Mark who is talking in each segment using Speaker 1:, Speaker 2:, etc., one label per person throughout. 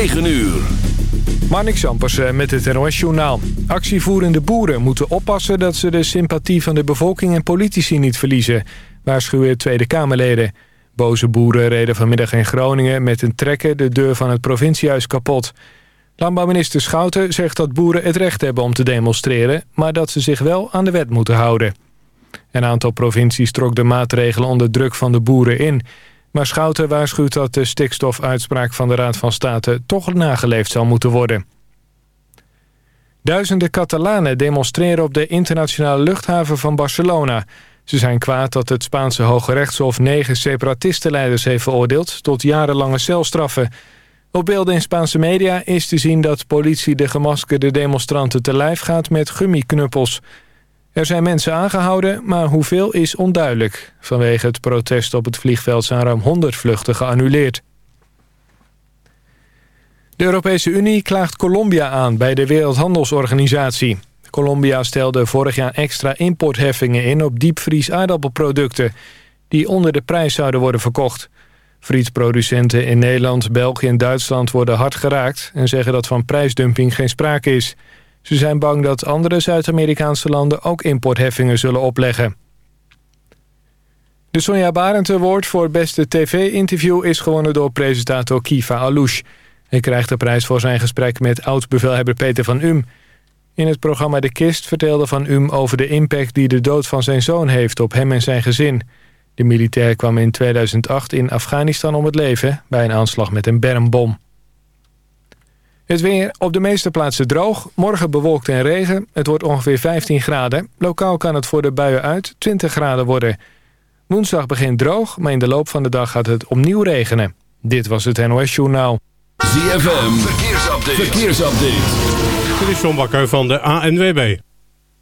Speaker 1: 9 uur.
Speaker 2: Marnik Sampersen met het NOS-journaal. Actievoerende boeren moeten oppassen dat ze de sympathie van de bevolking en politici niet verliezen, waarschuwen Tweede Kamerleden. Boze boeren reden vanmiddag in Groningen met een trekker de deur van het provinciehuis kapot. Landbouwminister Schouten zegt dat boeren het recht hebben om te demonstreren... maar dat ze zich wel aan de wet moeten houden. Een aantal provincies trok de maatregelen onder druk van de boeren in... maar Schouten waarschuwt dat de stikstofuitspraak van de Raad van State... toch nageleefd zal moeten worden. Duizenden Catalanen demonstreren op de internationale luchthaven van Barcelona. Ze zijn kwaad dat het Spaanse Hoge Rechtshof negen separatistenleiders heeft veroordeeld... tot jarenlange celstraffen... Op beelden in Spaanse media is te zien dat politie de gemaskerde demonstranten te lijf gaat met gummiknuppels. Er zijn mensen aangehouden, maar hoeveel is onduidelijk. Vanwege het protest op het vliegveld zijn ruim 100 vluchten geannuleerd. De Europese Unie klaagt Colombia aan bij de Wereldhandelsorganisatie. Colombia stelde vorig jaar extra importheffingen in op diepvries aardappelproducten... die onder de prijs zouden worden verkocht. Frietproducenten in Nederland, België en Duitsland worden hard geraakt... en zeggen dat van prijsdumping geen sprake is. Ze zijn bang dat andere Zuid-Amerikaanse landen ook importheffingen zullen opleggen. De Sonja Barend Award voor beste tv-interview... is gewonnen door presentator Kiva Alouche. Hij krijgt de prijs voor zijn gesprek met oud-bevelhebber Peter van Um. In het programma De Kist vertelde Van Um over de impact... die de dood van zijn zoon heeft op hem en zijn gezin... De militair kwam in 2008 in Afghanistan om het leven... bij een aanslag met een bermbom. Het weer op de meeste plaatsen droog. Morgen bewolkt en regen. Het wordt ongeveer 15 graden. Lokaal kan het voor de buien uit 20 graden worden. Woensdag begint droog, maar in de loop van de dag gaat het opnieuw regenen. Dit was het NOS Journaal.
Speaker 1: ZFM, verkeersupdate. verkeersupdate.
Speaker 3: Dit is John Bakker van de ANWB.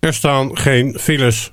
Speaker 3: Er staan geen files.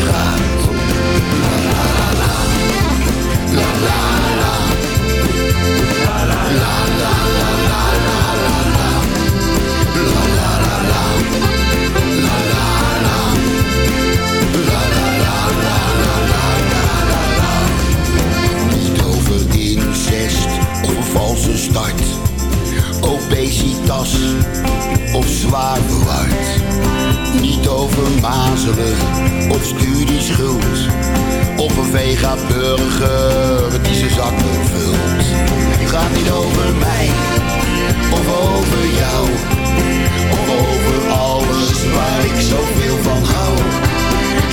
Speaker 4: start, obesitas of zwaar verward. Niet over mazelen of studieschuld. Of een vega-burger die zijn zakken vult. Het gaat niet over mij of over jou. Of over alles waar ik zoveel van hou.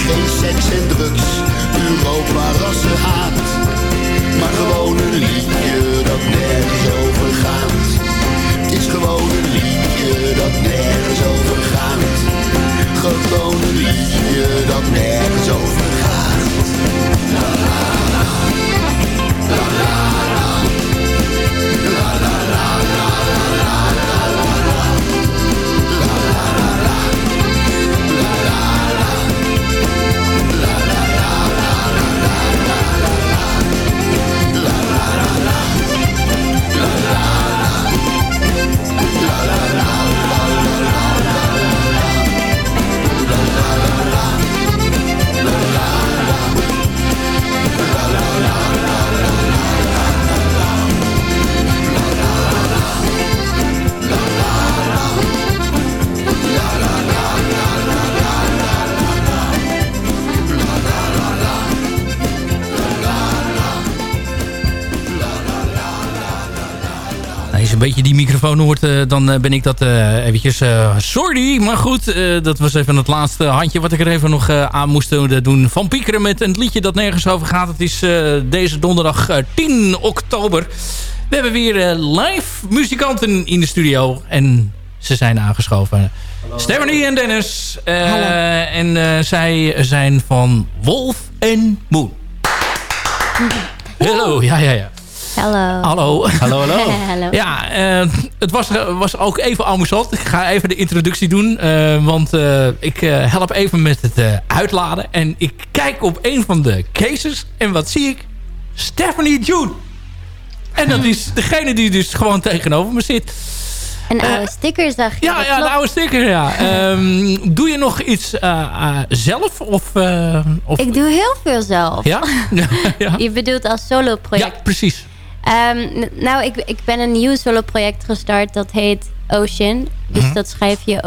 Speaker 4: Geen seks en drugs, Europa rassenhaat. Maar gewoon een liedje dat nergens over gaat. Het is gewoon een liedje dat nergens over gaat. Gewoon een liedje dat nergens over gaat.
Speaker 5: Een beetje die microfoon hoort, uh, dan uh, ben ik dat uh, eventjes... sorry, maar goed, dat was even het laatste handje wat ik er even nog aan moest doen. Van Piekeren met een liedje dat nergens over gaat. Het is deze donderdag 10 oktober. We hebben weer live muzikanten in de studio. En ze zijn aangeschoven. Stephanie en Dennis. en zij zijn van Wolf en Moon. Hallo, ja, ja, ja.
Speaker 6: Hallo.
Speaker 5: Hallo.
Speaker 3: Hallo, hallo.
Speaker 6: hallo.
Speaker 5: Ja, uh, het was, was ook even amusant. Ik ga even de introductie doen. Uh, want uh, ik help even met het uitladen. En ik kijk op een van de cases. En wat zie ik? Stephanie June. En dat is degene die dus gewoon tegenover me zit.
Speaker 6: Een oude sticker zag je.
Speaker 5: Ja, ja een oude sticker, ja. um, doe je nog iets zelf? Of, of,
Speaker 6: Ik doe heel veel zelf.
Speaker 5: Ja?
Speaker 6: ja. Je bedoelt als solo project?
Speaker 5: Ja, precies.
Speaker 6: Um, nou, ik, ik ben een nieuw solo-project gestart. Dat heet Ocean. Dus
Speaker 5: Mhm.
Speaker 6: dat schrijf je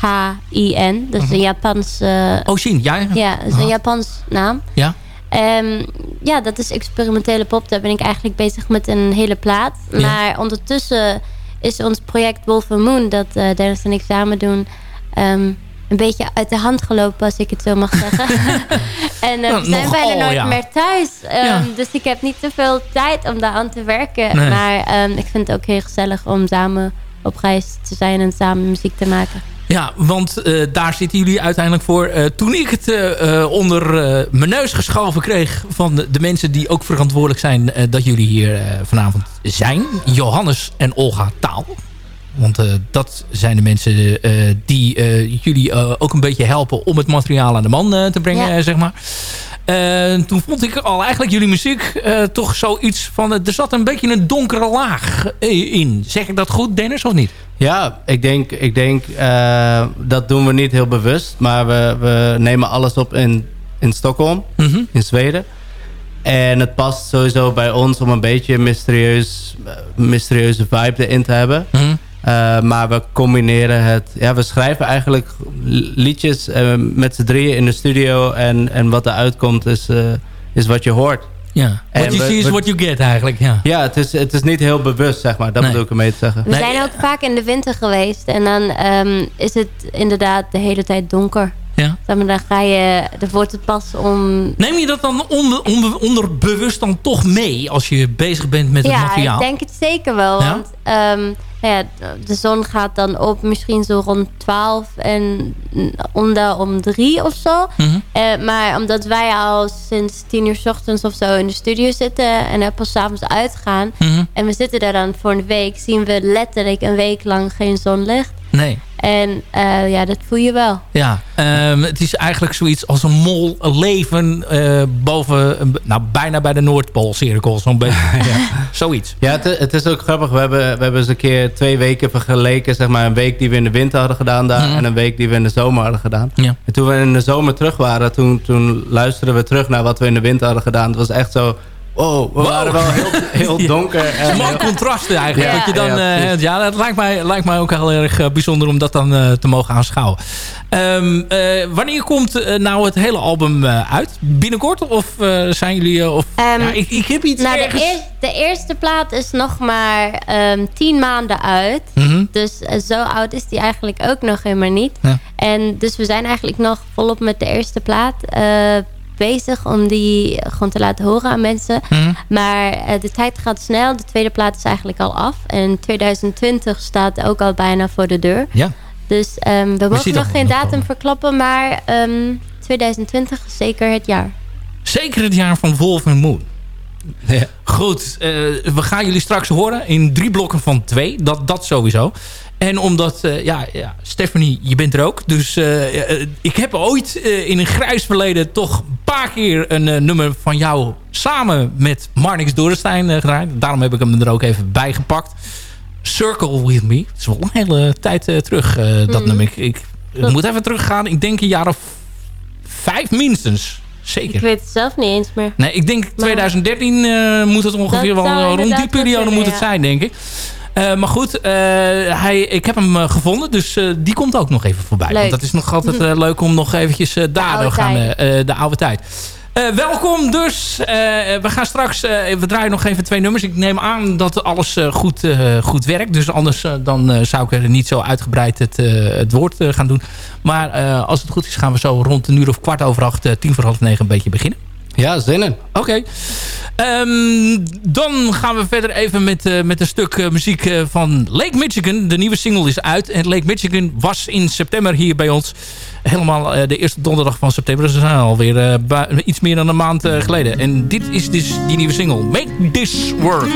Speaker 6: O-S-H-I-N. Dat is een Japans... Uh,
Speaker 5: Ocean, ja?
Speaker 6: Ja, dat is een Japans naam.
Speaker 5: Ja.
Speaker 6: Um, ja, dat is experimentele pop. Daar ben ik eigenlijk bezig met een hele plaat.
Speaker 5: Ja.
Speaker 6: Maar ondertussen is ons project Wolf Moon... dat uh, Dennis en ik samen doen... Um, een beetje uit de hand gelopen, als ik het zo mag zeggen. en uh, we zijn
Speaker 5: Nog
Speaker 6: bijna
Speaker 5: al,
Speaker 6: nooit
Speaker 5: ja.
Speaker 6: meer thuis. Um,
Speaker 5: Ja.
Speaker 6: Dus ik heb niet zoveel tijd om daar aan te werken.
Speaker 5: Nee.
Speaker 6: Maar um, ik vind het ook heel gezellig om samen op reis te zijn en samen muziek te maken.
Speaker 5: Ja, want uh, daar zitten jullie uiteindelijk voor. Uh, toen ik het uh, onder mijn neus geschoven kreeg... van de, de, mensen die ook verantwoordelijk zijn... dat jullie hier vanavond zijn. Johannes en Olga Taal. Want uh, dat zijn de mensen uh, die uh, jullie ook een beetje helpen om het materiaal aan de man te brengen,
Speaker 6: Ja.
Speaker 5: zeg maar. toen vond ik al eigenlijk jullie muziek toch zoiets van... er zat een beetje een donkere laag in. Zeg ik dat goed, Dennis, of niet?
Speaker 7: Ja, ik denk, ik denk dat doen we niet heel bewust. Maar we, we nemen alles op in, in Stockholm,
Speaker 5: mm -hmm.
Speaker 7: in Zweden. En het past sowieso bij ons om een beetje een mysterieus, mysterieuze vibe erin te hebben.
Speaker 5: Mm -hmm.
Speaker 7: Uh, maar we combineren het... Ja, we schrijven eigenlijk liedjes uh, met z'n drieën in de studio. En, en wat eruit komt is, uh, is wat je hoort.
Speaker 5: Ja, what you see is what you get eigenlijk. Ja,
Speaker 7: ja het, is, het is niet heel bewust, zeg maar. Dat
Speaker 5: Nee.
Speaker 7: bedoel ik ermee te zeggen.
Speaker 6: We zijn ook vaak in de winter geweest. En dan um, is het inderdaad de hele tijd donker.
Speaker 5: Ja.
Speaker 6: Maar, dan ga je... Er wordt het pas om...
Speaker 5: Neem je dat dan onder, onder, onderbewust dan toch mee als je bezig bent met het
Speaker 6: ja,
Speaker 5: materiaal?
Speaker 6: ik denk het zeker wel.
Speaker 5: Ja?
Speaker 6: Want um, ja, de zon gaat dan op misschien zo rond 12 en onder om 3 of zo.
Speaker 5: Mhm.
Speaker 6: Uh, maar omdat wij al sinds 10 uur s ochtends of zo in de studio zitten en er pas s'avonds uitgaan.
Speaker 5: Mhm.
Speaker 6: En we zitten daar dan voor een week, zien we letterlijk een week lang geen zonlicht.
Speaker 5: Nee.
Speaker 6: En uh, ja, dat voel je wel.
Speaker 5: Ja, um, het is eigenlijk zoiets als een mol leven uh, boven, nou bijna bij de Noordpoolcirkel. Zo'n beetje, ja. zoiets.
Speaker 7: Ja, het, het, is ook grappig. We hebben, we hebben eens een keer twee weken vergeleken. Zeg maar een week die we in de winter hadden gedaan daar.
Speaker 5: Mhm.
Speaker 7: En een week die we in de zomer hadden gedaan.
Speaker 5: Ja.
Speaker 7: En toen we in de zomer terug waren, toen, toen luisterden we terug naar wat we in de winter hadden gedaan. Het was echt zo... Oh, we
Speaker 5: Wow.
Speaker 7: waren wel heel, heel donker.
Speaker 5: Het is
Speaker 7: en
Speaker 5: een mooi contrast eigenlijk.
Speaker 6: Ja.
Speaker 5: Dat je dan,
Speaker 7: Ja,
Speaker 5: ja, ja, dat lijkt mij, lijkt mij ook heel erg eh, bijzonder om dat dan eh, te mogen aanschouwen. Ehm, eh, wanneer komt eh, nou het hele album eh, uit? Binnenkort? Of eh, zijn jullie... eh, of,
Speaker 6: Ehm,
Speaker 5: ja, ik, ik heb iets
Speaker 6: Nou, de,
Speaker 5: ergens...
Speaker 6: eer- de eerste plaat is nog maar um, 10 maanden uit.
Speaker 5: Mhm.
Speaker 6: Dus eh, zo oud is die eigenlijk ook nog helemaal niet.
Speaker 5: Ja.
Speaker 6: En dus we zijn eigenlijk nog volop met de eerste plaat eh, bezig om die gewoon te laten horen aan mensen.
Speaker 5: Mhm.
Speaker 6: Maar eh, de tijd gaat snel. De tweede plaat is eigenlijk al af. En 2020 staat ook al bijna voor de deur.
Speaker 5: Ja.
Speaker 6: Dus ehm, we mogen nog geen datum
Speaker 5: komen.
Speaker 6: verklappen. Maar ehm, 2020 is zeker het jaar.
Speaker 5: Zeker het jaar van Wolf en Moon.
Speaker 7: Ja.
Speaker 5: Goed, eh, we gaan jullie straks horen in drie blokken van twee. Dat, dat sowieso. En omdat, eh, ja, ja, Stephanie, je bent er ook. Dus eh, eh, ik heb ooit in een grijs verleden toch een paar keer een nummer van jou samen met Marnix Dorenstein gedraaid. Daarom heb ik hem er ook even bij gepakt. Circle With Me. Het is wel een hele tijd terug, dat
Speaker 6: Mhm.
Speaker 5: nummer. Ik, ik, ik moet even teruggaan. Ik denk een jaar of vijf minstens. Zeker.
Speaker 6: Ik weet het zelf niet eens meer.
Speaker 5: Nee, ik denk 2013 eh, moet het ongeveer
Speaker 6: Dat
Speaker 5: wel rond die periode
Speaker 6: kunnen,
Speaker 5: moet het
Speaker 6: ja.
Speaker 5: zijn, denk ik. Eh, maar goed, eh, hij, ik heb hem eh, gevonden, dus die komt ook nog even voorbij.
Speaker 6: Leuk.
Speaker 5: Want dat is nog altijd eh, leuk om nog eventjes daar
Speaker 6: oude
Speaker 5: nog aan
Speaker 6: tijd.
Speaker 5: eh, eh, de oude tijd.
Speaker 8: Welkom dus. We gaan straks... we draaien nog even twee nummers. Ik neem aan dat alles goed, goed werkt. Dus anders dan zou ik er niet zo uitgebreid het, het woord gaan doen. Maar als het goed is gaan we zo rond een uur of kwart over acht... tien voor half negen een beetje beginnen.
Speaker 7: Ja, zinnen.
Speaker 8: Oké. Ehm, dan gaan we verder even met, uh, met een stuk uh, muziek uh, van Lake Michigan. De nieuwe single is uit. En Lake Michigan was in september hier bij ons. Helemaal de eerste donderdag van september. Dus dat is alweer iets meer dan een maand geleden. En dit is dus die nieuwe single. Make This Work.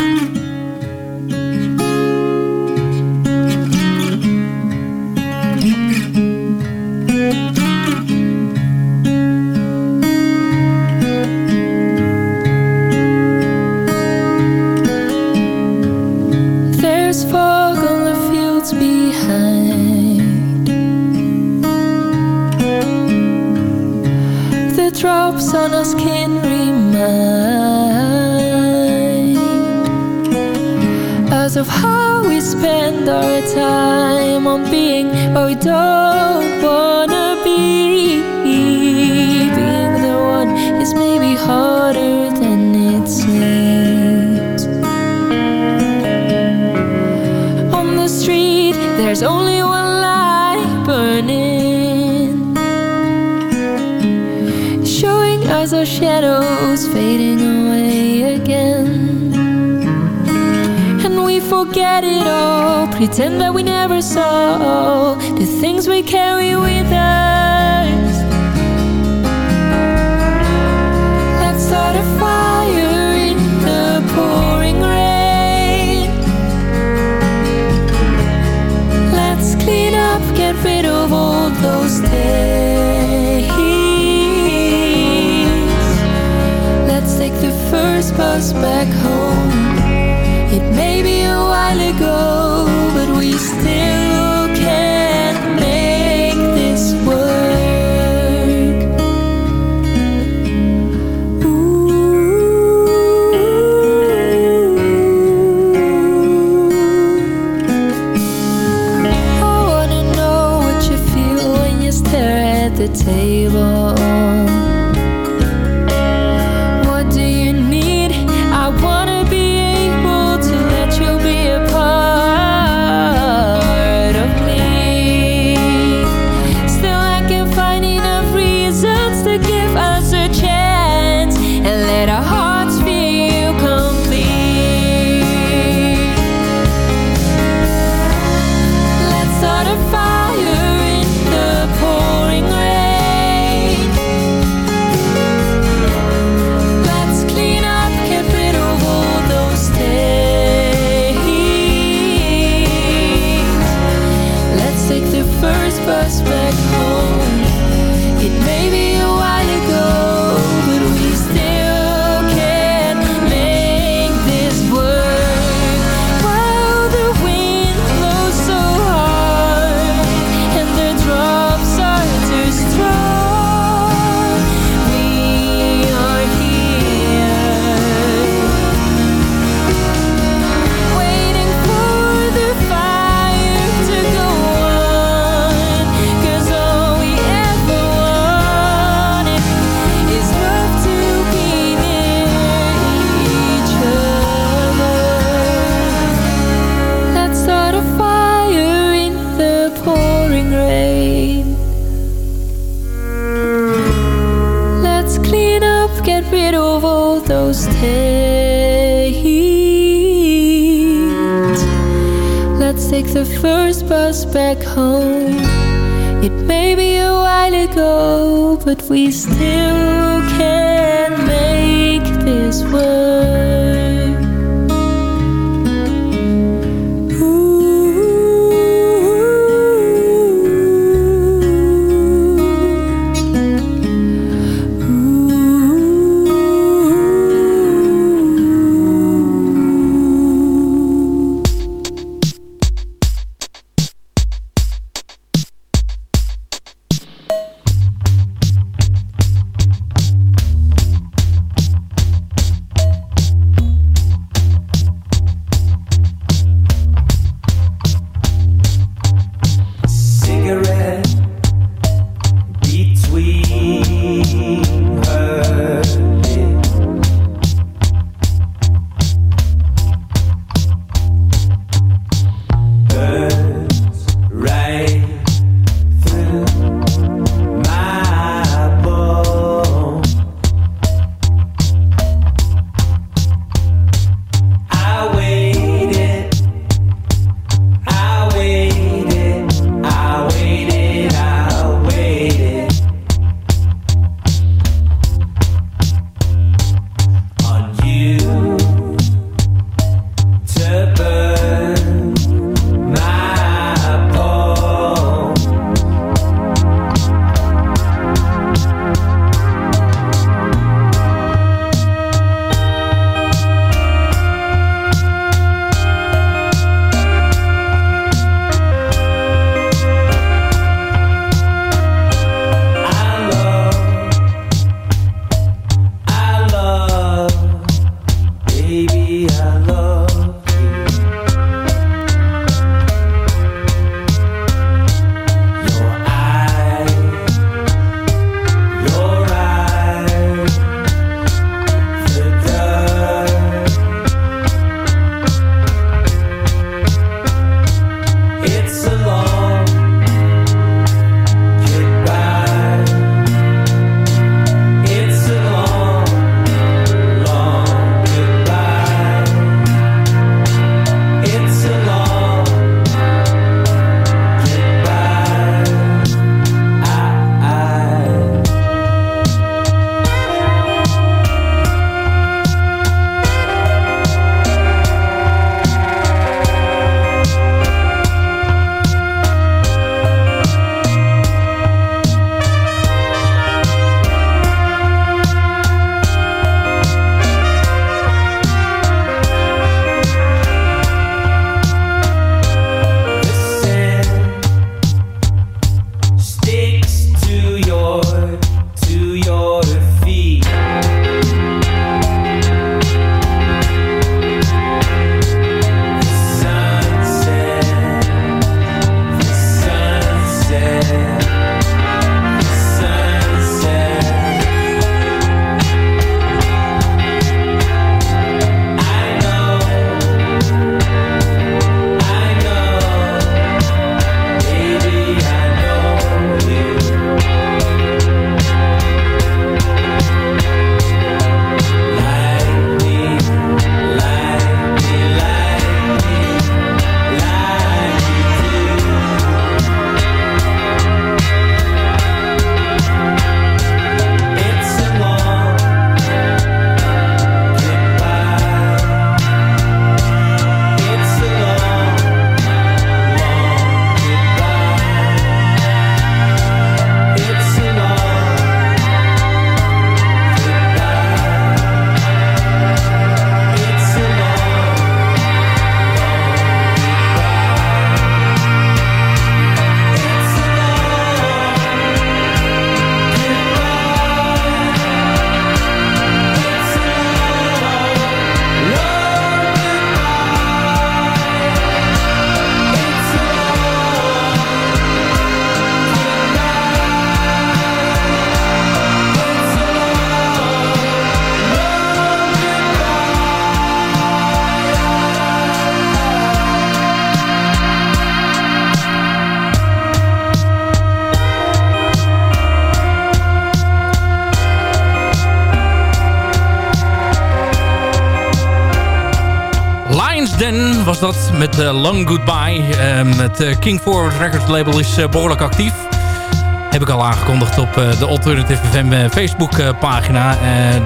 Speaker 5: Met Long Goodbye. het King Forward Records label is behoorlijk actief. Heb ik al aangekondigd op de Alternative FM Facebook pagina.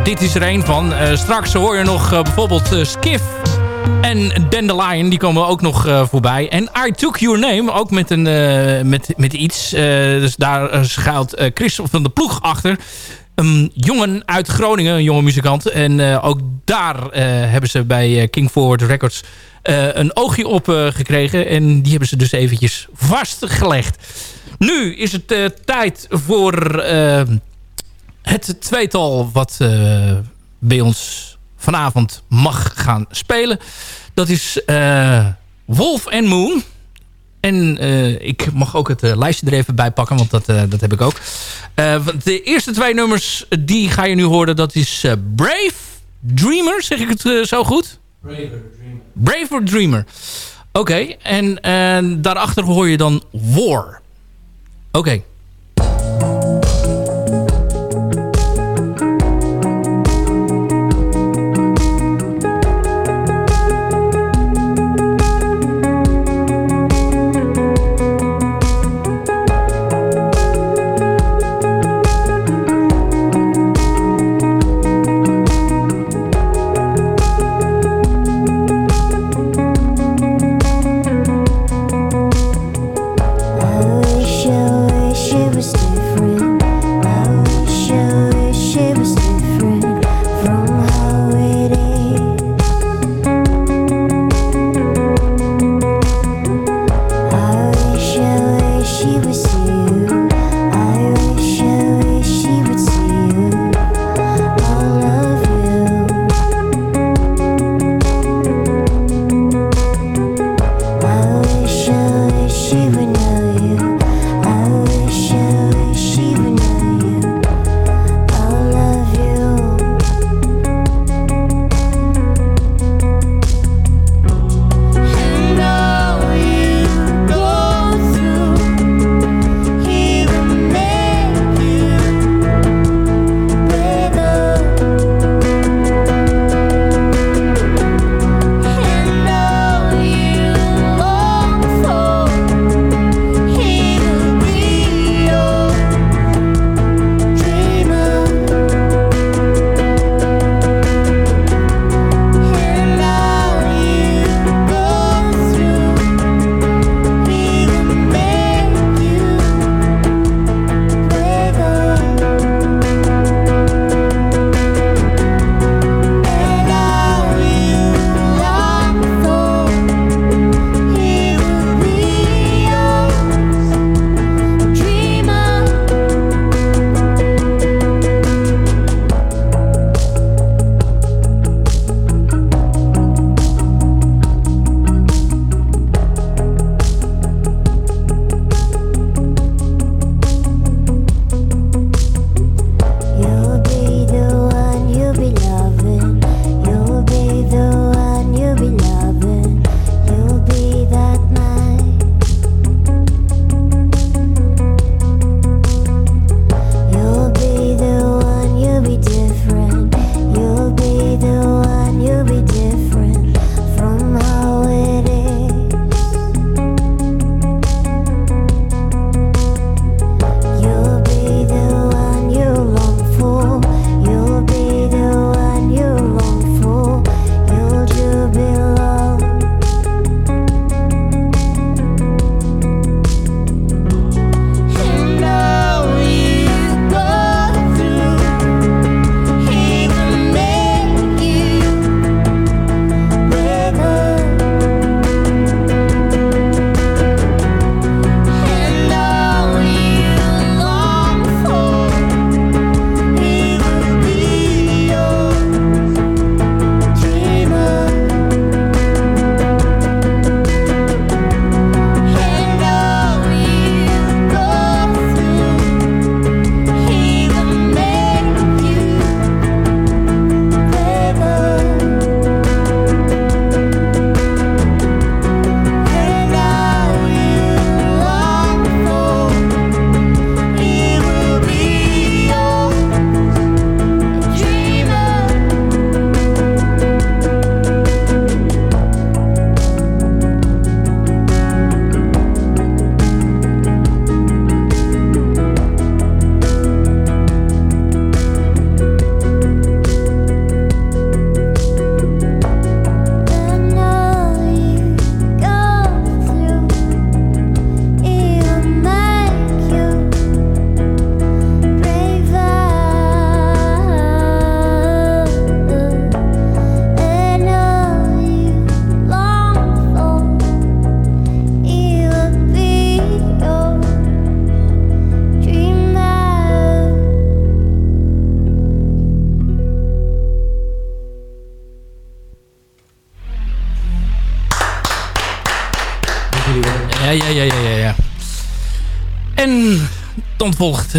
Speaker 5: dit is er een van. straks hoor je nog bijvoorbeeld Skiff en Dandelion, die komen ook nog uh, voorbij. En I Took Your Name, ook met, een, uh, met, met iets. Uh, dus daar schuilt Christophe van de Ploeg achter. Een jongen uit Groningen, een jonge muzikant. En ook daar hebben ze bij King Forward Records een oogje op gekregen. En die hebben ze dus eventjes vastgelegd. Nu is het tijd voor het tweetal wat bij ons vanavond mag gaan spelen. Dat is Wolf and Moon. En ik mag ook het lijstje er even bij pakken, want dat, dat heb ik ook. de eerste twee nummers, die ga je nu horen. Dat is Brave Dreamer, zeg ik het zo goed? Braver. Braver Dreamer. Oké, okay. en daarachter hoor je dan War. Oké.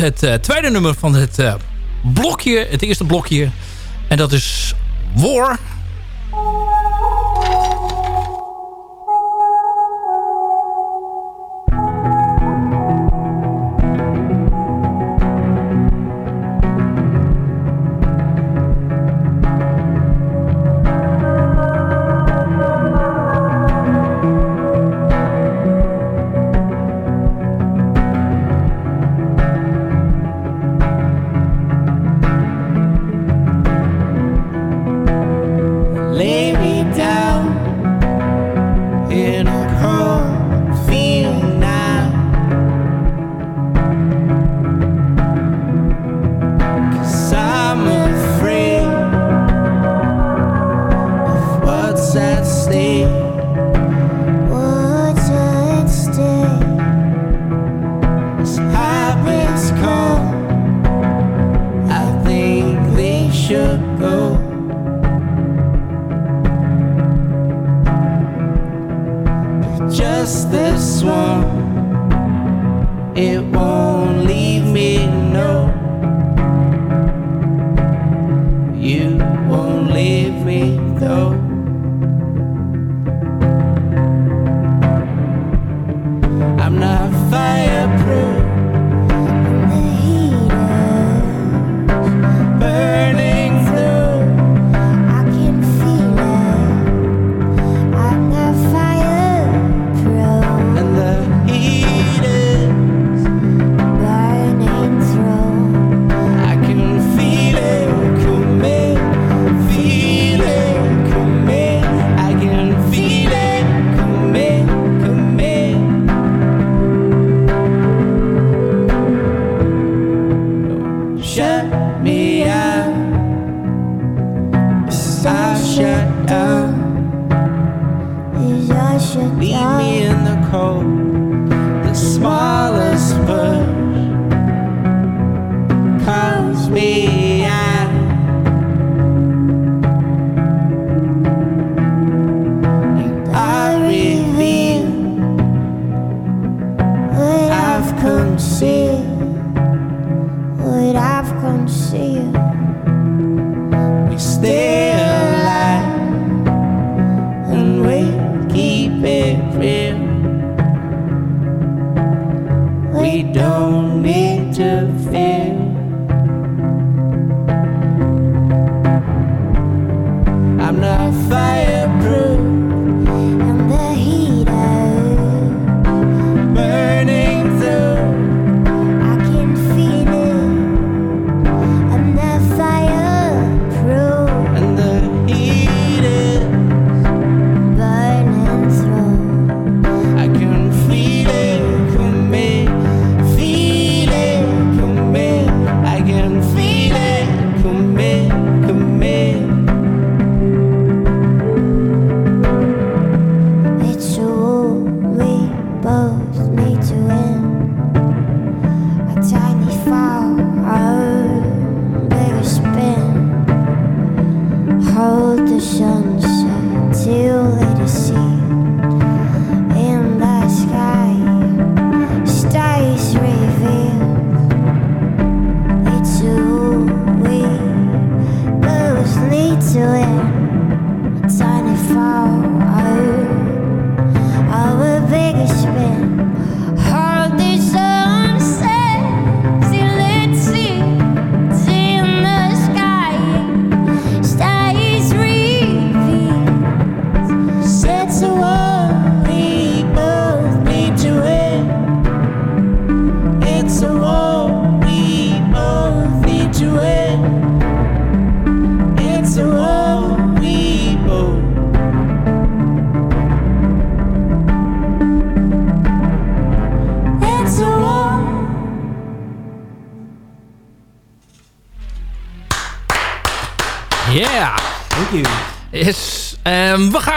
Speaker 9: Het uh, tweede nummer van het uh, blokje. Het eerste blokje. En dat is War.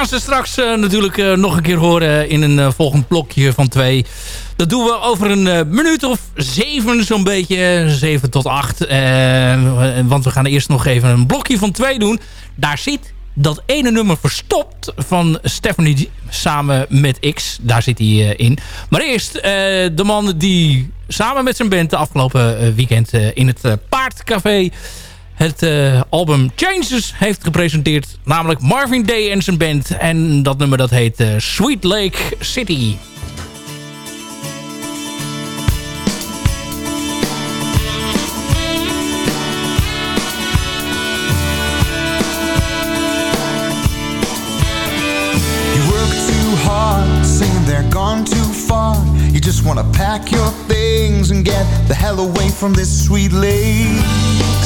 Speaker 9: Ze straks uh, natuurlijk uh, nog een keer horen in een uh, volgend blokje van twee. Dat doen we over een minuut of zeven zo'n beetje. Zeven tot acht. want we gaan eerst nog even een blokje van twee doen. Daar zit
Speaker 5: dat ene nummer Verstopt van Stephanie samen met X. Daar zit hij in. Maar eerst de man die samen met zijn band de afgelopen weekend in het Paardcafé het album Changes heeft gepresenteerd. Namelijk Marvin Day en zijn band. En dat nummer dat heet Sweet Lake City.
Speaker 4: just wanna pack your things and get the hell away from this sweet lake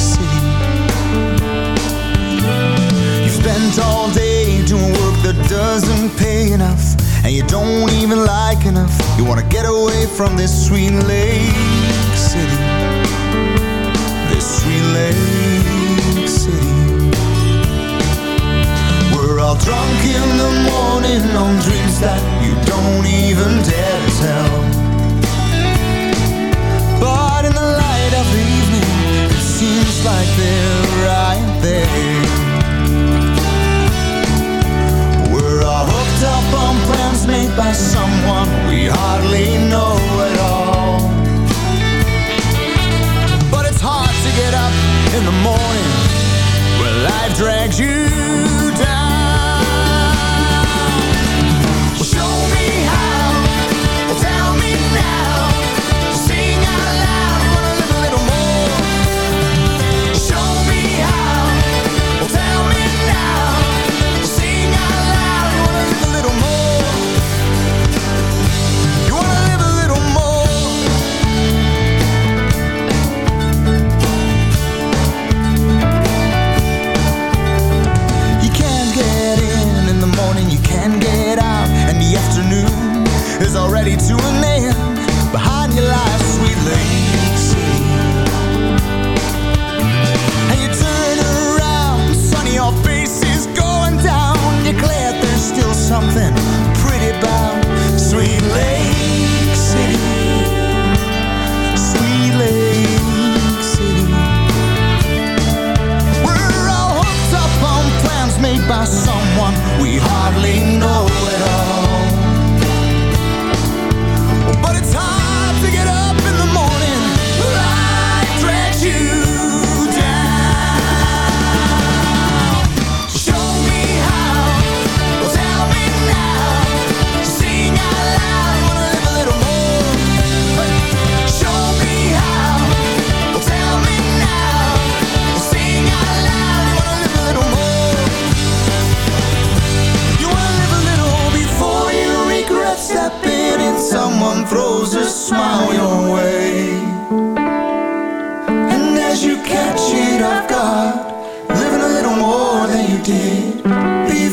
Speaker 4: spent all day doing work that doesn't pay enough, and you don't even like enough. You wanna get away from this sweet lake city. This sweet lake city. We're all drunk in the morning on dreams that you don't even dare to tell But in the light of the evening It seems like they're up on plans made by someone we hardly know at all. But it's hard to get up in the morning when life drags you
Speaker 10: is already to
Speaker 4: an end behind your lies sweet lady. And you turn around, sun your face is going down. You're glad there's still something pretty about sweet Lake City. Sweet Lake City. We're all hooked up on plans made by someone we hardly know. come throws a smile your way. And as you catch it I've got Living a little more than you did before.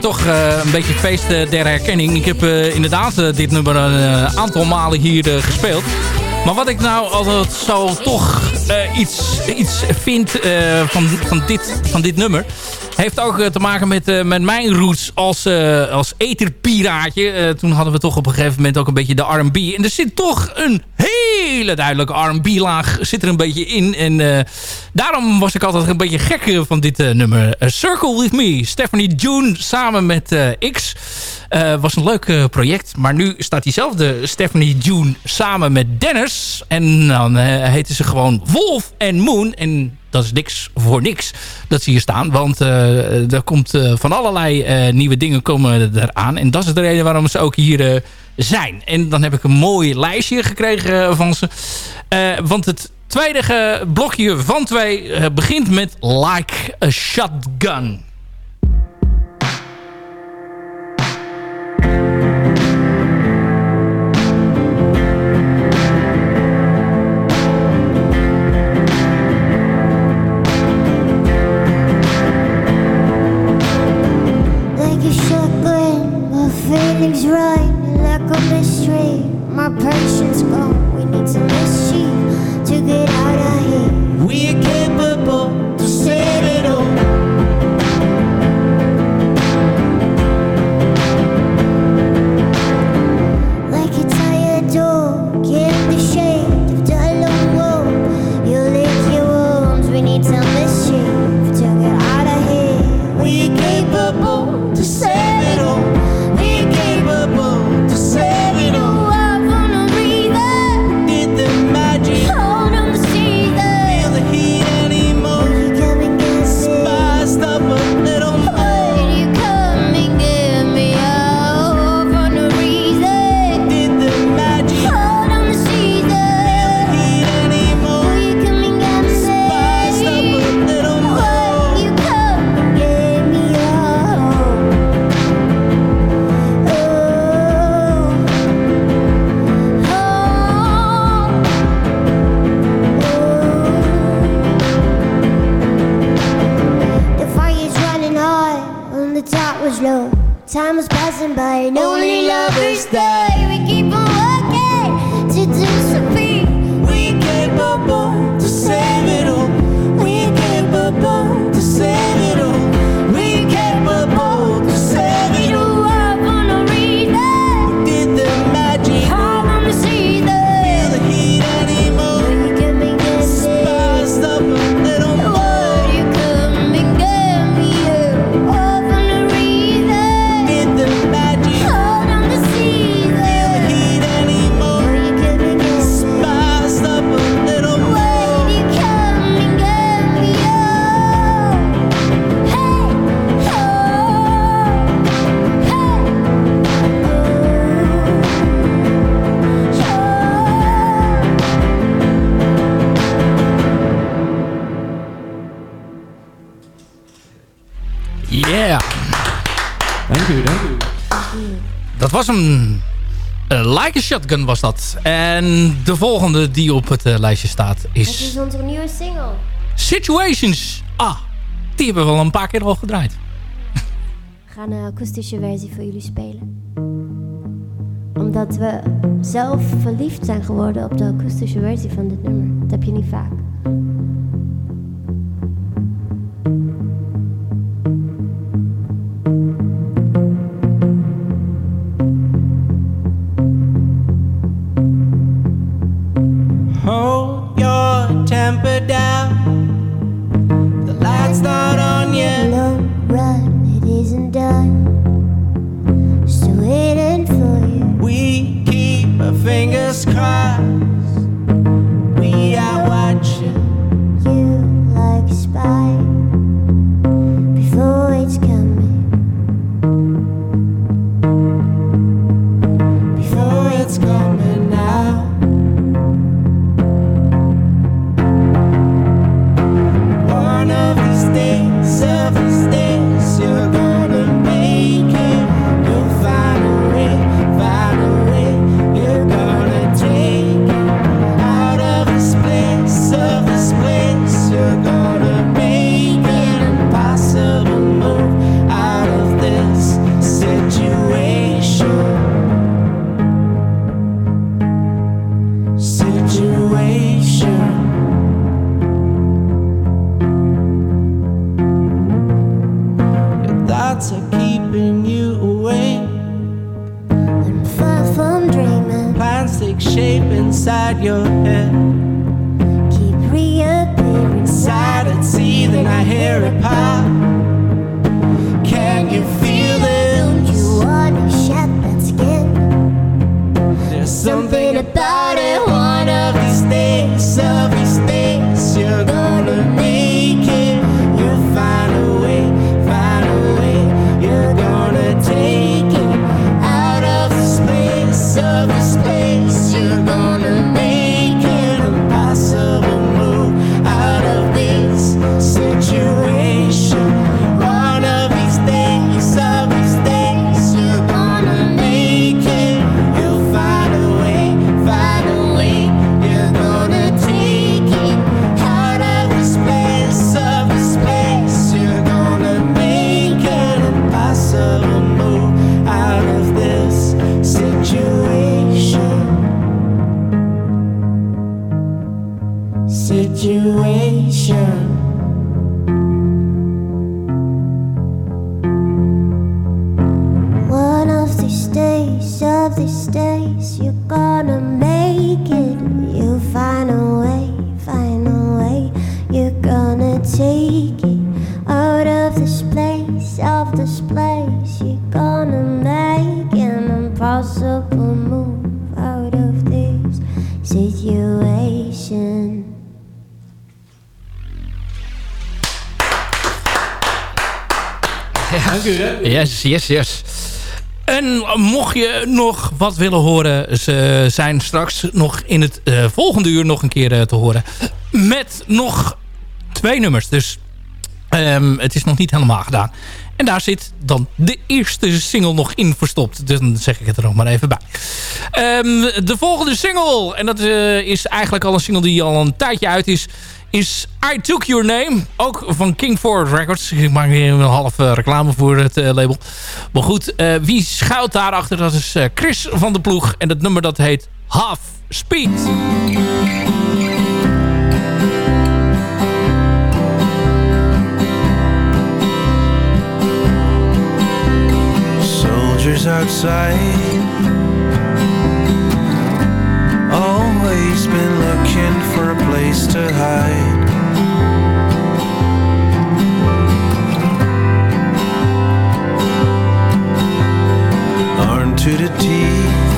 Speaker 10: Beetje toch een beetje feest der herkenning. Ik heb inderdaad dit nummer een aantal malen hier gespeeld. Maar wat ik nou altijd zo toch iets, iets vind van, van, dit, van dit nummer... Heeft ook te maken met, met mijn roots als, als eterpiraatje. toen hadden we toch op een gegeven moment ook een beetje de R&B. En er zit toch een hele duidelijke R&B-laag zit er een beetje in. En daarom was ik altijd een beetje gek van dit nummer. Circle With Me, Stephanie June samen met X... Was een leuk project. Maar nu staat diezelfde Stephanie June samen met Dennis. En dan heten ze gewoon Wolf en Moon. En dat is niks voor niks dat ze hier staan. Want er komt van allerlei nieuwe dingen komen eraan. En dat is de reden waarom ze ook hier zijn. En dan heb ik een mooi lijstje gekregen van ze. want het tweede blokje van twee begint met Like a Shotgun. My patience gone. We need some mischief to get out of here.
Speaker 9: We are capable.
Speaker 10: Was een uh, Like a Shotgun was dat. En de volgende die op het uh, lijstje staat is...
Speaker 9: Het is onze nieuwe single.
Speaker 10: Situations. Ah, die hebben we al een paar keer al gedraaid.
Speaker 9: We gaan een akoestische versie voor jullie spelen. Omdat we zelf verliefd zijn geworden op de akoestische versie van dit nummer. Dat heb je niet vaak. Inside your head.
Speaker 6: Keep reappearing
Speaker 9: Inside a tea, then I hear it pop.
Speaker 5: Yes, yes. En mocht je nog wat willen horen, ze zijn straks nog in het eh, volgende uur nog een keer eh, te horen. Met nog twee nummers. Dus ehm, het is nog niet helemaal gedaan. En daar zit dan de eerste single nog in verstopt. Dus dan zeg ik het er nog maar even bij. Ehm, de volgende single, en dat eh, is eigenlijk al een single die al een tijdje uit is... is I Took Your Name. Ook van King Forward Records. Ik maak hier een half reclame voor het eh, label. Maar goed, eh, wie schuilt daarachter? Dat is eh, Chris van de Ploeg. En dat nummer dat heet Half Speed.
Speaker 11: Soldiers outside Always been looking for a place to hide Armed to the teeth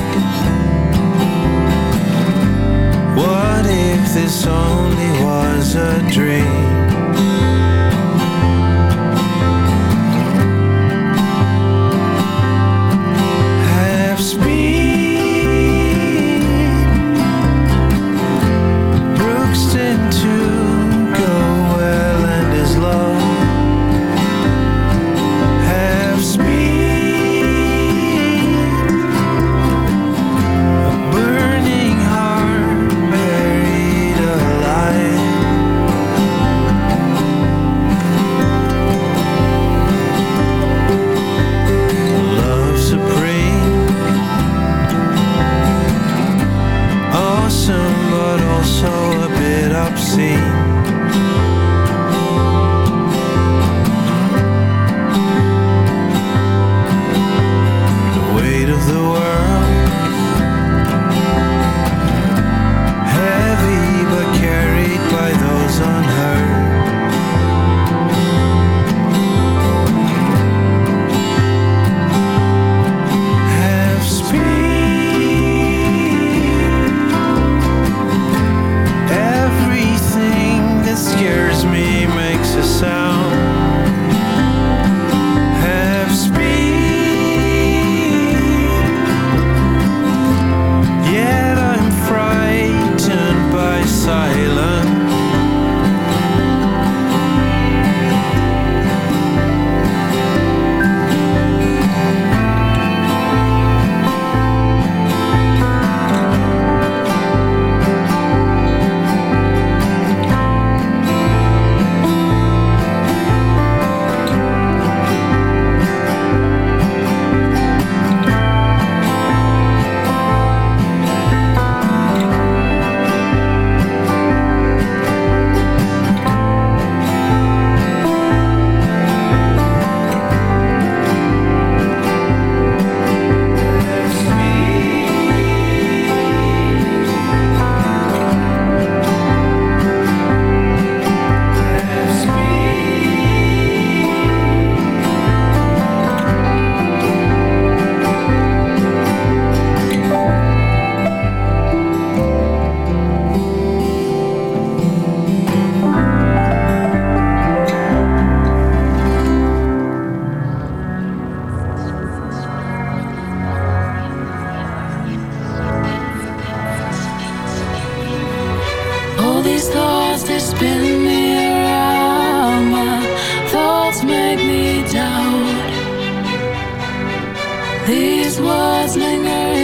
Speaker 11: What if this only was a dream? Half speed
Speaker 8: see. me down. These words linger.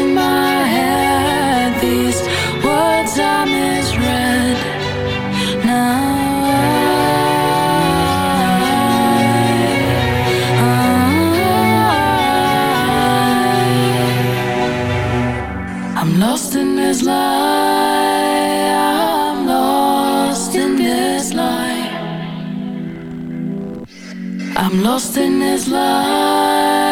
Speaker 8: I'm lost in this lie.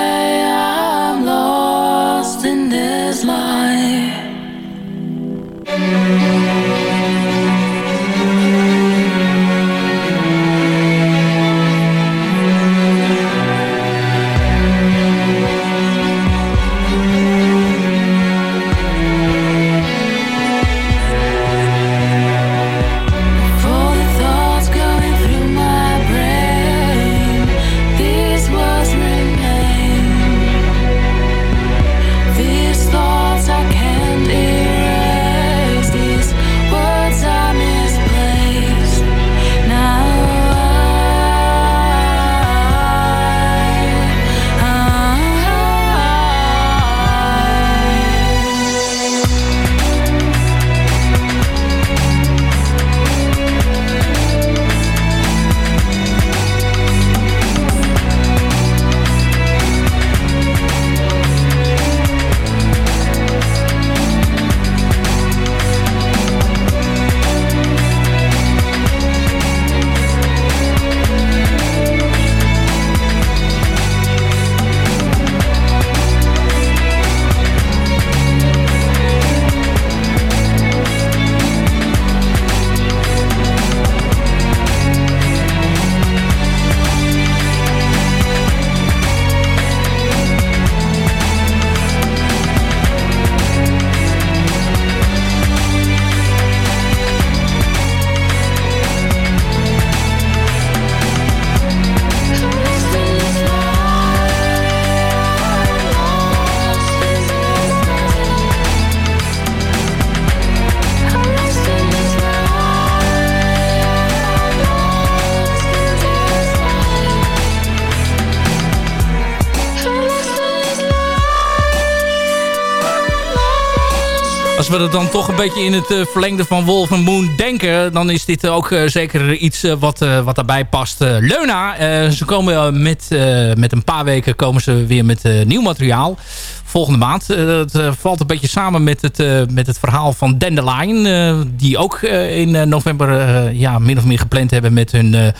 Speaker 5: We er dan toch een beetje in het eh, verlengde van Wolf en Moon denken... dan is dit ook eh, zeker iets eh, wat, eh, wat daarbij past. Eh, Leuna, eh, ze komen eh, met, eh, met een paar weken komen ze weer met eh, nieuw materiaal. Volgende maand. Eh, eh, valt een beetje samen met het, eh, met het verhaal van Dandelion... eh, die ook eh, in eh, november eh, ja, min of meer gepland hebben met hun...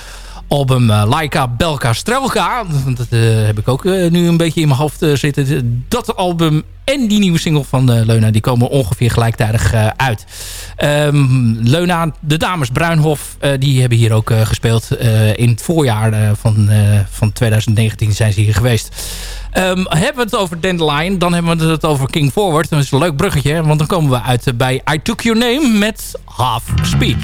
Speaker 5: album eh, Laika Belka Strelka. Dat eh, heb ik ook eh, nu een beetje in mijn hoofd zitten. Dat album en die nieuwe single van Leuna... die komen ongeveer gelijktijdig uit. Ehm, Leuna, de dames Bruinhof... die hebben hier ook gespeeld. In het voorjaar van, van 2019 zijn ze hier geweest. Ehm, hebben we het over Dandelion, dan hebben we het over King Forward. Dat is een leuk bruggetje, want dan komen we uit bij I Took Your Name met Half Speed.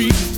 Speaker 12: street.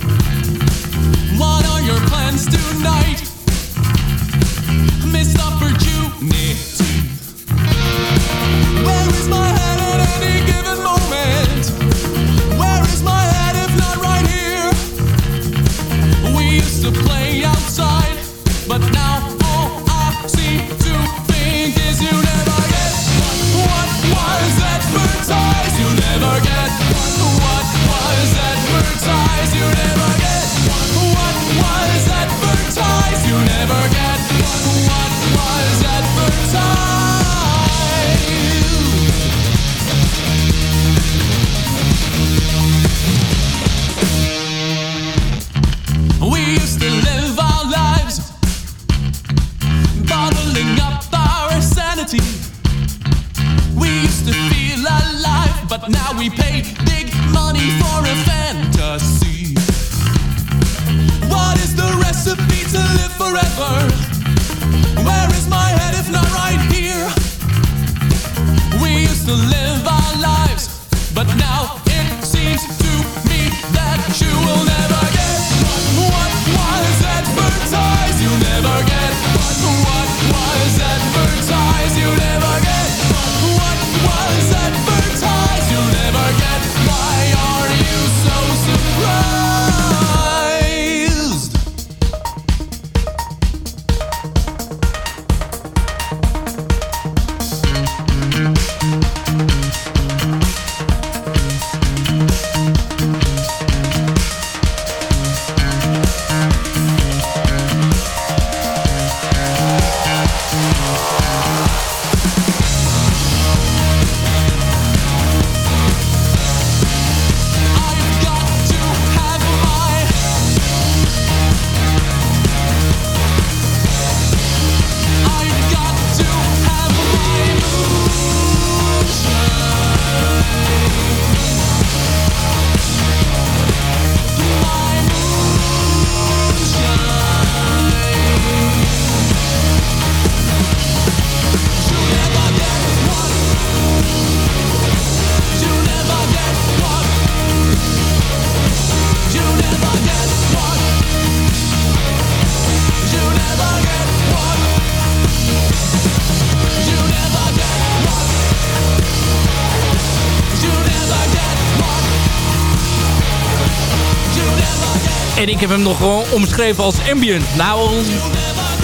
Speaker 13: En ik heb hem nog gewoon omschreven als ambient. Nou,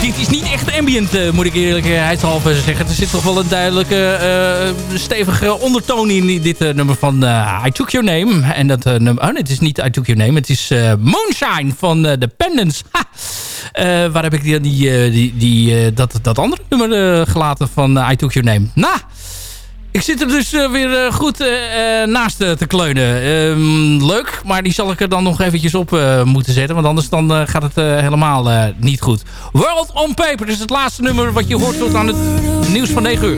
Speaker 13: dit is niet echt ambient, eh, moet ik eerlijkheidshalve zeggen. Er zit toch wel een duidelijke, eh, stevige ondertoon in dit eh, nummer van eh, I Took Your Name. En dat nummer... Oh nee, het is niet I Took Your Name. Het is eh, Moonshine van eh, The Pendants. Eh, waar heb ik die, die, eh, die, eh, dat, dat andere nummer eh, gelaten van eh, I Took Your Name? Nou... Ik zit er dus eh, weer eh, goed eh, naast te kleunen. Ehm, leuk, maar die zal ik er dan nog eventjes op moeten zetten. Want anders dan, gaat het helemaal niet goed. World on Paper is het laatste nummer wat je hoort tot aan het nieuws van 9 uur.